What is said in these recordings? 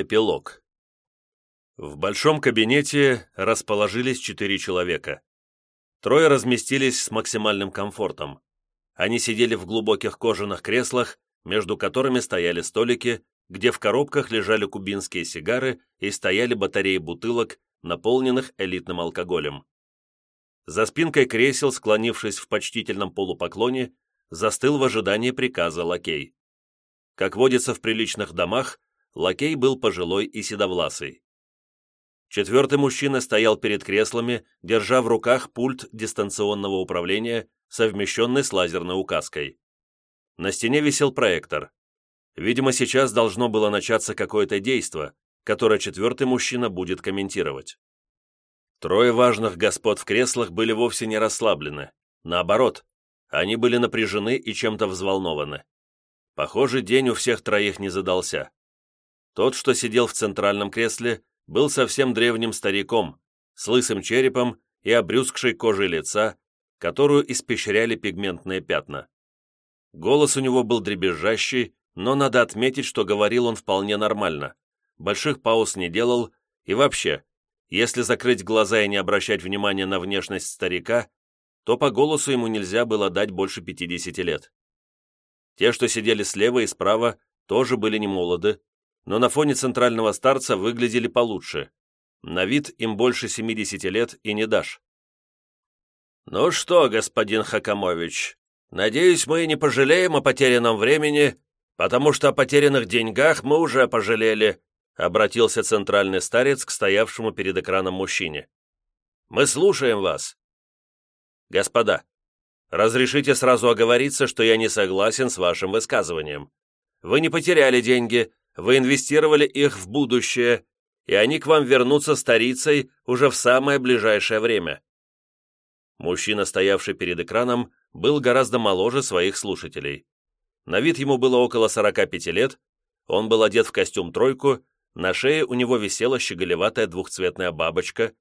Эпилог. В большом кабинете расположились четыре человека. Трое разместились с максимальным комфортом. Они сидели в глубоких кожаных креслах, между которыми стояли столики, где в коробках лежали кубинские сигары и стояли батареи бутылок, наполненных элитным алкоголем. За спинкой кресел, склонившись в почтительном полупоклоне, застыл в ожидании приказа лакей. Как водится в приличных домах, лакей был пожилой и седовласый. Четвертый мужчина стоял перед креслами, держа в руках пульт дистанционного управления, совмещенный с лазерной указкой. На стене висел проектор. Видимо, сейчас должно было начаться какое-то действо, которое четвертый мужчина будет комментировать. Трое важных господ в креслах были вовсе не расслаблены. Наоборот, они были напряжены и чем-то взволнованы. Похоже, день у всех троих не задался. Тот, что сидел в центральном кресле, был совсем древним стариком, с лысым черепом и обрюзгшей кожей лица, которую испещряли пигментные пятна. Голос у него был дребезжащий, но надо отметить, что говорил он вполне нормально. Больших пауз не делал, и вообще, если закрыть глаза и не обращать внимания на внешность старика, то по голосу ему нельзя было дать больше 50 лет. Те, что сидели слева и справа, тоже были не молоды, но на фоне центрального старца выглядели получше. На вид им больше 70 лет и не дашь. «Ну что, господин Хакамович, надеюсь, мы не пожалеем о потерянном времени, потому что о потерянных деньгах мы уже пожалели», обратился центральный старец к стоявшему перед экраном мужчине. «Мы слушаем вас». «Господа, разрешите сразу оговориться, что я не согласен с вашим высказыванием. Вы не потеряли деньги, вы инвестировали их в будущее, и они к вам вернутся старицей уже в самое ближайшее время». Мужчина, стоявший перед экраном, был гораздо моложе своих слушателей. На вид ему было около 45 лет, он был одет в костюм-тройку, на шее у него висела щеголеватая двухцветная бабочка,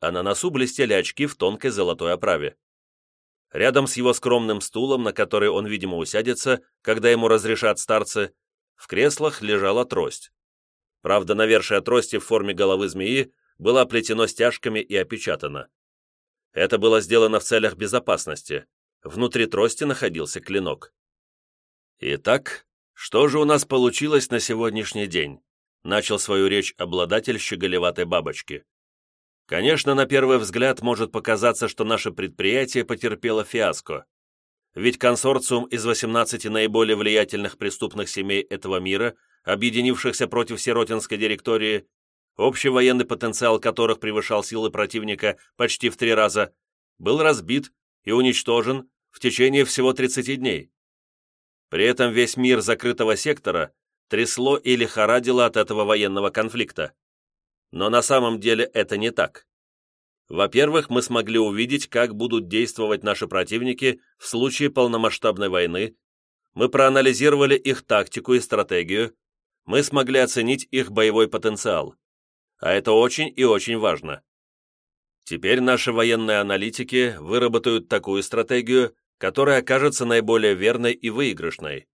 а на носу блестели очки в тонкой золотой оправе. Рядом с его скромным стулом, на который он, видимо, усядется, когда ему разрешат старцы, в креслах лежала трость. Правда, навершие трости в форме головы змеи было оплетено стяжками и опечатано. Это было сделано в целях безопасности. Внутри трости находился клинок. Итак, что же у нас получилось на сегодняшний день? Начал свою речь обладатель щеголеватой бабочки. Конечно, на первый взгляд может показаться, что наше предприятие потерпело фиаско ведь консорциум из 18 наиболее влиятельных преступных семей этого мира, объединившихся против Сиротинской директории, общий военный потенциал которых превышал силы противника почти в три раза, был разбит и уничтожен в течение всего 30 дней. При этом весь мир закрытого сектора трясло и лихорадило от этого военного конфликта. Но на самом деле это не так. Во-первых, мы смогли увидеть, как будут действовать наши противники в случае полномасштабной войны, мы проанализировали их тактику и стратегию, мы смогли оценить их боевой потенциал. А это очень и очень важно. Теперь наши военные аналитики выработают такую стратегию, которая окажется наиболее верной и выигрышной.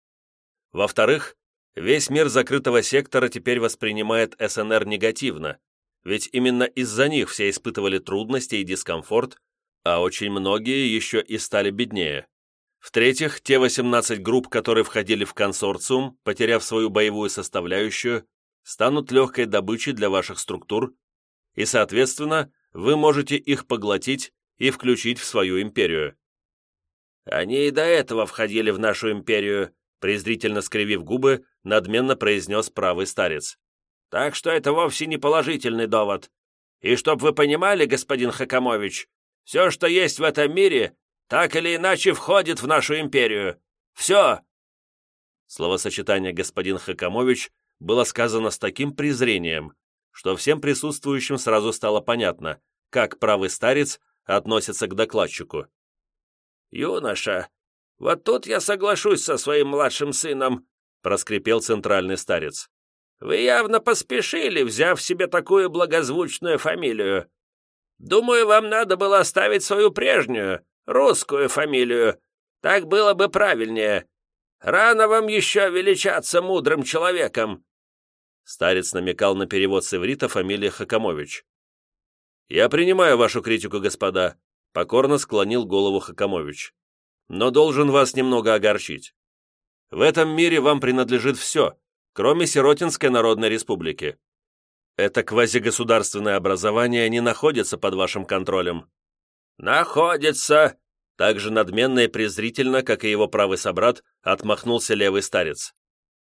Во-вторых, весь мир закрытого сектора теперь воспринимает СНР негативно, ведь именно из-за них все испытывали трудности и дискомфорт, а очень многие еще и стали беднее. В-третьих, те 18 групп, которые входили в консорциум, потеряв свою боевую составляющую, станут легкой добычей для ваших структур, и, соответственно, вы можете их поглотить и включить в свою империю. «Они и до этого входили в нашу империю», презрительно скривив губы, надменно произнес правый старец. Так что это вовсе не положительный довод. И чтоб вы понимали, господин Хакамович, все, что есть в этом мире, так или иначе входит в нашу империю. Все!» Словосочетание «господин Хакамович» было сказано с таким презрением, что всем присутствующим сразу стало понятно, как правый старец относится к докладчику. «Юноша, вот тут я соглашусь со своим младшим сыном», проскрипел центральный старец. Вы явно поспешили, взяв себе такую благозвучную фамилию. Думаю, вам надо было оставить свою прежнюю, русскую фамилию. Так было бы правильнее. Рано вам еще величаться мудрым человеком». Старец намекал на перевод с иврита фамилии Хакамович. «Я принимаю вашу критику, господа», — покорно склонил голову Хакамович. «Но должен вас немного огорчить. В этом мире вам принадлежит все, кроме Сиротинской Народной Республики. Это квазигосударственное образование не находится под вашим контролем». «Находится!» Так же надменно и презрительно, как и его правый собрат, отмахнулся левый старец.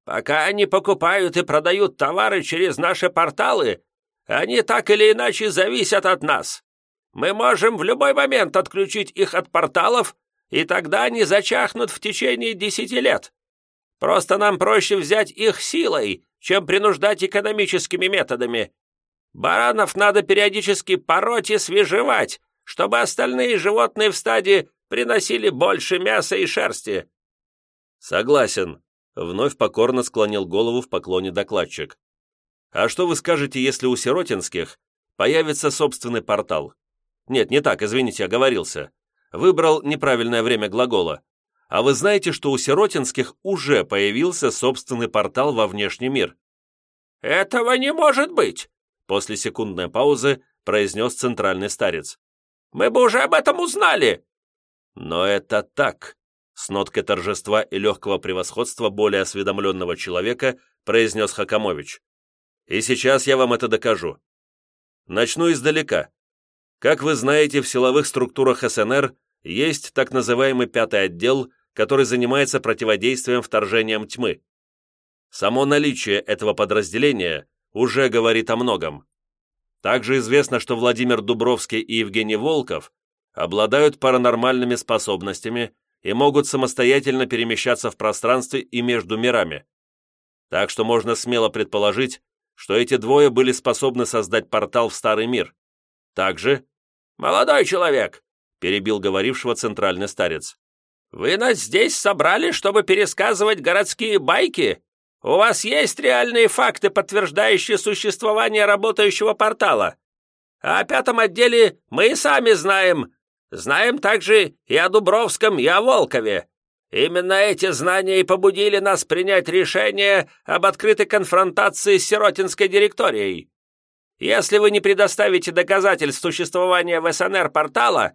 «Пока они покупают и продают товары через наши порталы, они так или иначе зависят от нас. Мы можем в любой момент отключить их от порталов, и тогда они зачахнут в течение десяти лет. Просто нам проще взять их силой, чем принуждать экономическими методами. Баранов надо периодически пороть и свежевать, чтобы остальные животные в стаде приносили больше мяса и шерсти». «Согласен», — вновь покорно склонил голову в поклоне докладчик. «А что вы скажете, если у Сиротинских появится собственный портал?» «Нет, не так, извините, оговорился. Выбрал неправильное время глагола. А вы знаете, что у Сиротинских уже появился собственный портал во внешний мир?» «Этого не может быть!» После секундной паузы произнес центральный старец. «Мы бы уже об этом узнали!» «Но это так!» С ноткой торжества и легкого превосходства более осведомленного человека произнес Хакамович. «И сейчас я вам это докажу. Начну издалека. Как вы знаете, в силовых структурах СНР есть так называемый пятый отдел который занимается противодействием вторжениям тьмы. Само наличие этого подразделения уже говорит о многом. Также известно, что Владимир Дубровский и Евгений Волков обладают паранормальными способностями и могут самостоятельно перемещаться в пространстве и между мирами. Так что можно смело предположить, что эти двое были способны создать портал в Старый мир. Также «Молодой человек!» – перебил говорившего центральный старец. «Вы нас здесь собрали, чтобы пересказывать городские байки? У вас есть реальные факты, подтверждающие существование работающего портала? А о пятом отделе мы и сами знаем. Знаем также и о Дубровском, и о Волкове. Именно эти знания и побудили нас принять решение об открытой конфронтации с Сиротинской директорией. Если вы не предоставите доказательств существования в СНР портала,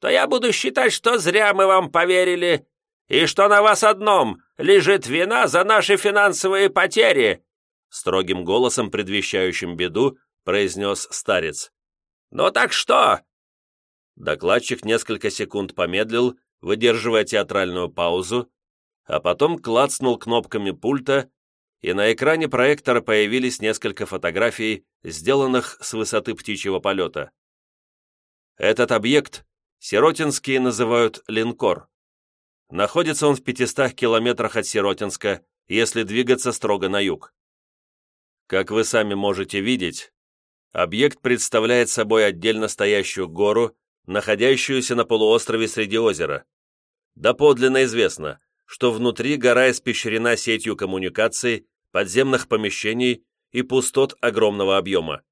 то я буду считать, что зря мы вам поверили, и что на вас одном лежит вина за наши финансовые потери!» Строгим голосом, предвещающим беду, произнес старец. «Ну так что?» Докладчик несколько секунд помедлил, выдерживая театральную паузу, а потом клацнул кнопками пульта, и на экране проектора появились несколько фотографий, сделанных с высоты птичьего полета. Этот объект Сиротинские называют линкор. Находится он в 500 километрах от Сиротинска, если двигаться строго на юг. Как вы сами можете видеть, объект представляет собой отдельно стоящую гору, находящуюся на полуострове среди озера. Доподлинно известно, что внутри гора испещрена сетью коммуникаций, подземных помещений и пустот огромного объема.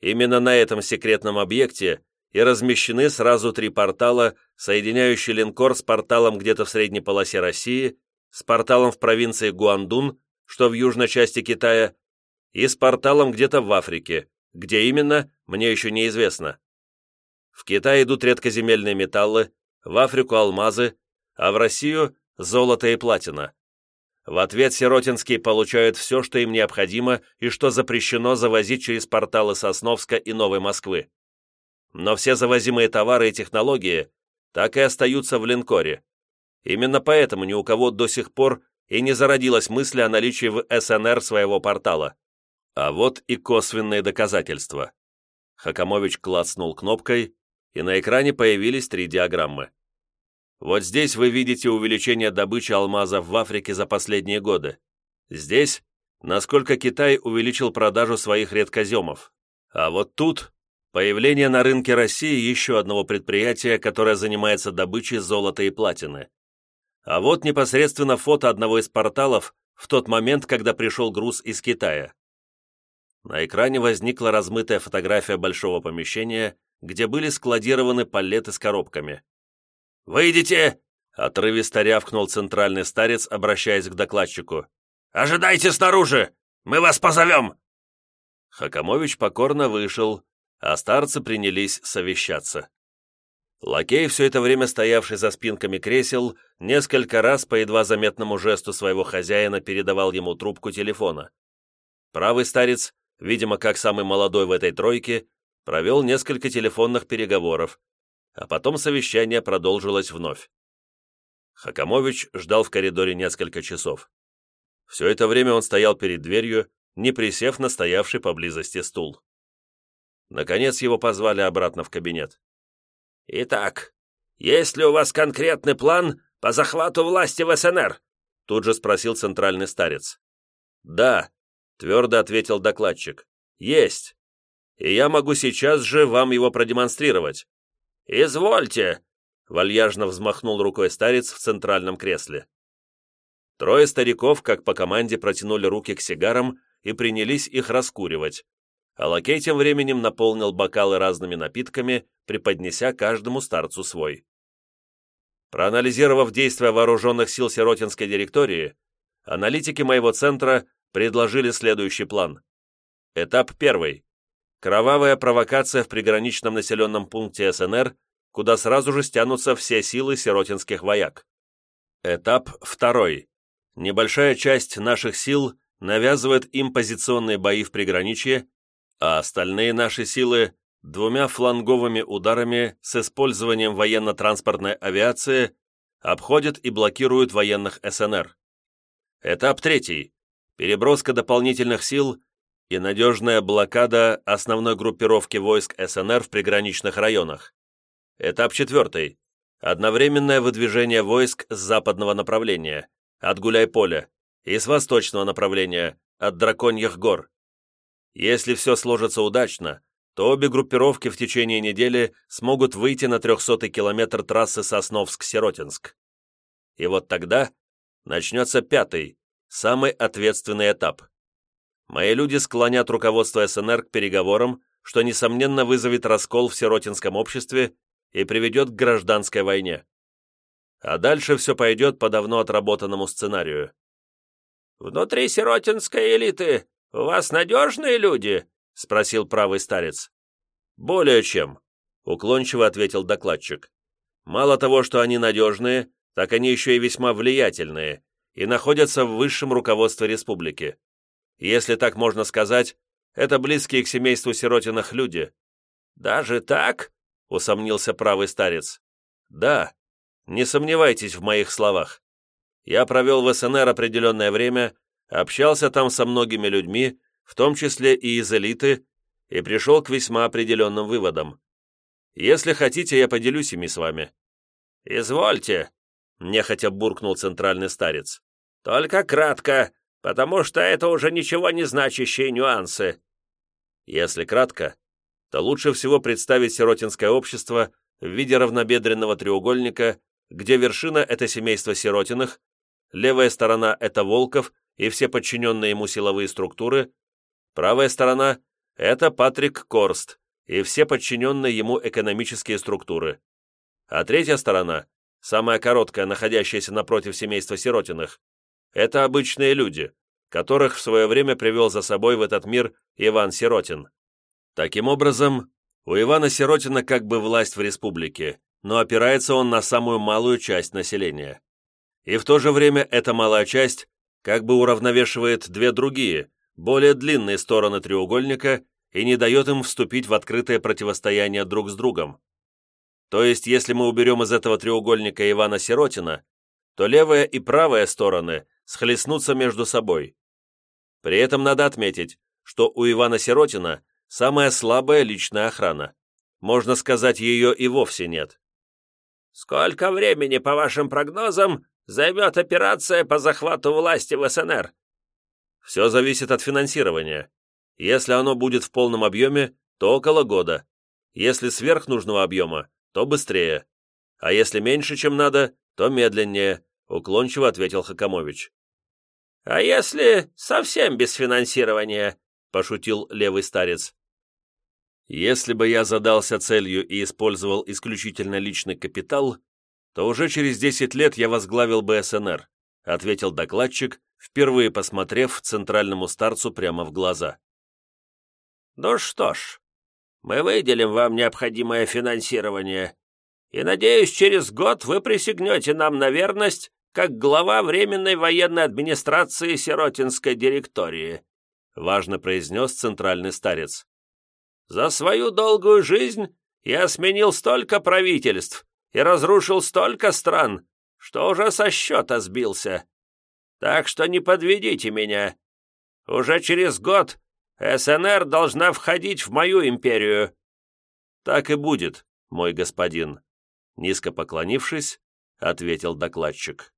Именно на этом секретном объекте и размещены сразу три портала, соединяющие линкор с порталом где-то в средней полосе России, с порталом в провинции Гуандун, что в южной части Китая, и с порталом где-то в Африке, где именно, мне еще неизвестно. В Китай идут редкоземельные металлы, в Африку алмазы, а в Россию – золото и платина. В ответ сиротинские получают все, что им необходимо и что запрещено завозить через порталы Сосновска и Новой Москвы но все завозимые товары и технологии так и остаются в линкоре. Именно поэтому ни у кого до сих пор и не зародилась мысль о наличии в СНР своего портала. А вот и косвенные доказательства. Хакамович клацнул кнопкой, и на экране появились три диаграммы. Вот здесь вы видите увеличение добычи алмазов в Африке за последние годы. Здесь, насколько Китай увеличил продажу своих редкоземов. А вот тут Появление на рынке России еще одного предприятия, которое занимается добычей золота и платины. А вот непосредственно фото одного из порталов в тот момент, когда пришел груз из Китая. На экране возникла размытая фотография большого помещения, где были складированы палеты с коробками. «Выйдите!» — отрывисто рявкнул центральный старец, обращаясь к докладчику. «Ожидайте снаружи! Мы вас позовем!» Хакамович покорно вышел, а старцы принялись совещаться. Лакей, все это время стоявший за спинками кресел, несколько раз по едва заметному жесту своего хозяина передавал ему трубку телефона. Правый старец, видимо, как самый молодой в этой тройке, провел несколько телефонных переговоров, а потом совещание продолжилось вновь. Хакамович ждал в коридоре несколько часов. Все это время он стоял перед дверью, не присев на стоявший поблизости стул. Наконец его позвали обратно в кабинет. «Итак, есть ли у вас конкретный план по захвату власти в СНР?» Тут же спросил центральный старец. «Да», — твердо ответил докладчик. «Есть. И я могу сейчас же вам его продемонстрировать». «Извольте», — вальяжно взмахнул рукой старец в центральном кресле. Трое стариков, как по команде, протянули руки к сигарам и принялись их раскуривать, а лакей тем временем наполнил бокалы разными напитками, преподнеся каждому старцу свой. Проанализировав действия вооруженных сил Сиротинской директории, аналитики моего центра предложили следующий план. Этап первый. Кровавая провокация в приграничном населенном пункте СНР, куда сразу же стянутся все силы сиротинских вояк. Этап второй. Небольшая часть наших сил навязывает им позиционные бои в приграничье, а остальные наши силы двумя фланговыми ударами с использованием военно-транспортной авиации обходят и блокируют военных СНР. Этап третий. Переброска дополнительных сил и надежная блокада основной группировки войск СНР в приграничных районах. Этап четвертый. Одновременное выдвижение войск с западного направления, от Гуляй-Поля, и с восточного направления, от Драконьих гор. Если все сложится удачно, то обе группировки в течение недели смогут выйти на 300-й километр трассы Сосновск-Сиротинск. И вот тогда начнется пятый, самый ответственный этап. Мои люди склонят руководство СНР к переговорам, что, несомненно, вызовет раскол в сиротинском обществе и приведет к гражданской войне. А дальше все пойдет по давно отработанному сценарию. «Внутри сиротинской элиты у вас надежные люди?» — спросил правый старец. «Более чем», — уклончиво ответил докладчик. «Мало того, что они надежные, так они еще и весьма влиятельные и находятся в высшем руководстве республики. Если так можно сказать, это близкие к семейству Сиротиных люди». «Даже так?» — усомнился правый старец. «Да, не сомневайтесь в моих словах. Я провел в СНР определенное время, общался там со многими людьми, в том числе и из элиты, и пришел к весьма определенным выводам. Если хотите, я поделюсь ими с вами». «Извольте», — нехотя буркнул центральный старец. «Только кратко, потому что это уже ничего не значащие нюансы». Если кратко, то лучше всего представить сиротинское общество в виде равнобедренного треугольника, где вершина — это семейство Сиротиных, левая сторона — это Волков и все подчиненные ему силовые структуры, правая сторона — это Патрик Корст и все подчиненные ему экономические структуры, а третья сторона, самая короткая, находящаяся напротив семейства Сиротиных, это обычные люди, которых в свое время привел за собой в этот мир Иван Сиротин. Таким образом, у Ивана Сиротина как бы власть в республике, но опирается он на самую малую часть населения. И в то же время эта малая часть как бы уравновешивает две другие, более длинные стороны треугольника и не дает им вступить в открытое противостояние друг с другом. То есть, если мы уберем из этого треугольника Ивана Сиротина, то левая и правая стороны схлестнутся между собой. При этом надо отметить, что у Ивана Сиротина самая слабая личная охрана. Можно сказать, ее и вовсе нет. «Сколько времени, по вашим прогнозам, займет операция по захвату власти в СНР?» «Все зависит от финансирования. Если оно будет в полном объеме, то около года. Если сверх нужного объема, то быстрее. А если меньше, чем надо, то медленнее», — уклончиво ответил Хакамович. «А если совсем без финансирования?» — пошутил левый старец. Если бы я задался целью и использовал исключительно личный капитал, то уже через 10 лет я возглавил бы СНР, ответил докладчик, впервые посмотрев центральному старцу прямо в глаза. «Ну что ж, мы выделим вам необходимое финансирование, и, надеюсь, через год вы присягнете нам на верность как глава Временной военной администрации Сиротинской директории», важно произнес центральный старец. «За свою долгую жизнь я сменил столько правительств и разрушил столько стран, что уже со счета сбился. Так что не подведите меня. Уже через год СНР должна входить в мою империю». «Так и будет, мой господин», — низко поклонившись, ответил докладчик.